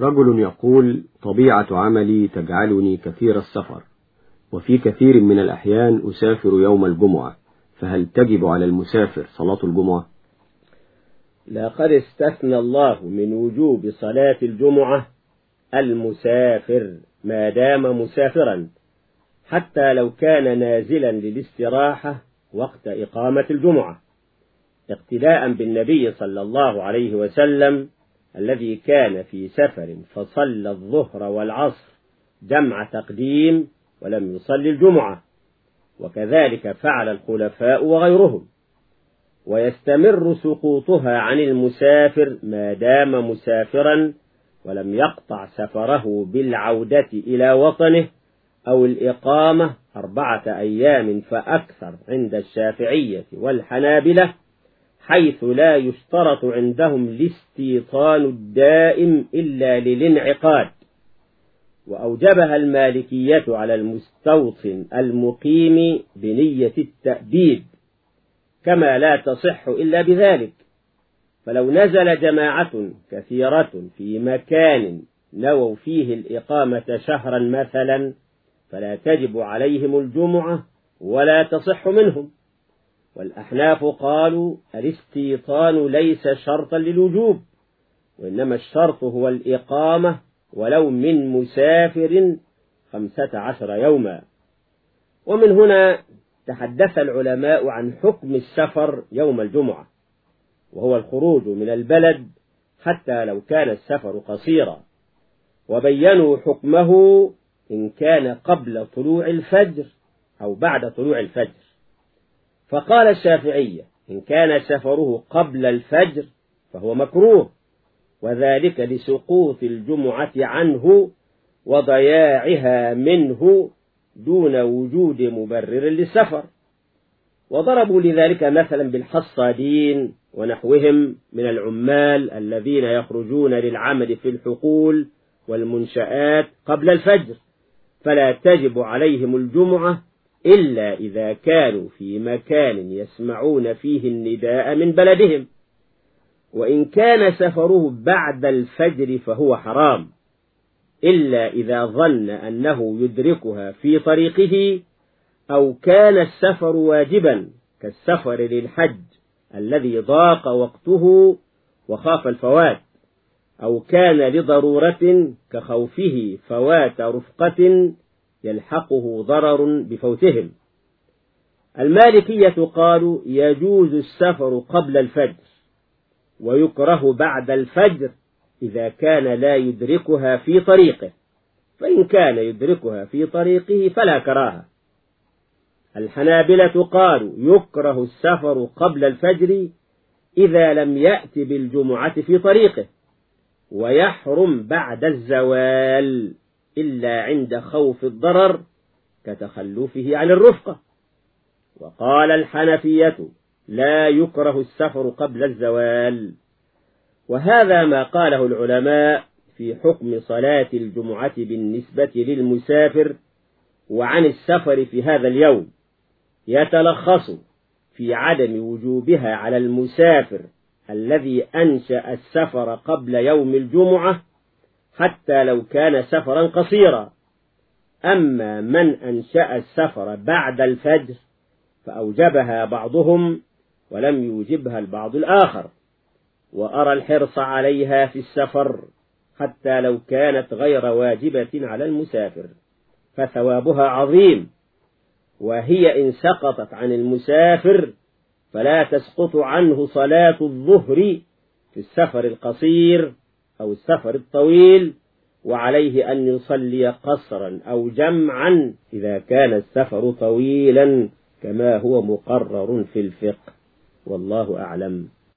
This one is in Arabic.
رجل يقول طبيعة عملي تجعلني كثير السفر وفي كثير من الأحيان أسافر يوم الجمعة فهل تجب على المسافر صلاة الجمعة؟ لقد استثنى الله من وجوب صلاة الجمعة المسافر ما دام مسافرا حتى لو كان نازلا للاستراحة وقت إقامة الجمعة اقتداء بالنبي صلى الله عليه وسلم الذي كان في سفر فصلى الظهر والعصر جمع تقديم ولم يصلي الجمعة. وكذلك فعل الخلفاء وغيرهم. ويستمر سقوطها عن المسافر ما دام مسافرا ولم يقطع سفره بالعودة إلى وطنه أو الإقامة أربعة أيام فأكثر عند الشافعية والحنابلة. حيث لا يشترط عندهم الاستيطان الدائم إلا للانعقاد. وأوجبها المالكية على المستوطن المقيم بنية التأديب كما لا تصح إلا بذلك. فلو نزل جماعة كثيرة في مكان نووا فيه الإقامة شهرا مثلا فلا تجب عليهم الجمعة ولا تصح منهم. والأحناف قالوا الاستيطان ليس شرطا للوجوب وإنما الشرط هو الإقامة ولو من مسافر خمسة عشر يوما. ومن هنا تحدث العلماء عن حكم السفر يوم الجمعة وهو الخروج من البلد حتى لو كان السفر قصيرا. وبينوا حكمه إن كان قبل طلوع الفجر أو بعد طلوع الفجر. فقال الشافعية إن كان سفره قبل الفجر فهو مكروه وذلك لسقوط الجمعة عنه وضياعها منه دون وجود مبرر للسفر. وضربوا لذلك مثلا بالحصادين ونحوهم من العمال الذين يخرجون للعمل في الحقول والمنشآت قبل الفجر. فلا تجب عليهم الجمعة إلا إذا كانوا في مكان يسمعون فيه النداء من بلدهم. وإن كان سفره بعد الفجر فهو حرام. إلا إذا ظن أنه يدركها في طريقه أو كان السفر واجبا كالسفر للحج الذي ضاق وقته وخاف الفوات أو كان لضرورة كخوفه فوات رفقة يلحقه ضرر بفوتهم. المالكية قالوا يجوز السفر قبل الفجر ويكره بعد الفجر إذا كان لا يدركها في طريقه فإن كان يدركها في طريقه فلا كراهة. الحنابلة قالوا يكره السفر قبل الفجر إذا لم يأت بالجمعة في طريقه ويحرم بعد الزوال. إلا عند خوف الضرر كتخلفه عن الرفقة. وقال الحنفية لا يكره السفر قبل الزوال. وهذا ما قاله العلماء في حكم صلاة الجمعة بالنسبة للمسافر وعن السفر في هذا اليوم. يتلخص في عدم وجوبها على المسافر الذي أنشأ السفر قبل يوم الجمعة حتى لو كان سفرا قصيرا. أما من أنشأ السفر بعد الفجر فأوجبها بعضهم ولم يوجبها البعض الآخر. وأرى الحرص عليها في السفر حتى لو كانت غير واجبة على المسافر فثوابها عظيم. وهي إن سقطت عن المسافر فلا تسقط عنه صلاة الظهر في السفر القصير أو السفر الطويل وعليه أن يصلي قصرا أو جمعا إذا كان السفر طويلا كما هو مقرر في الفقه. والله أعلم.